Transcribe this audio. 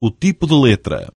o tipo de letra.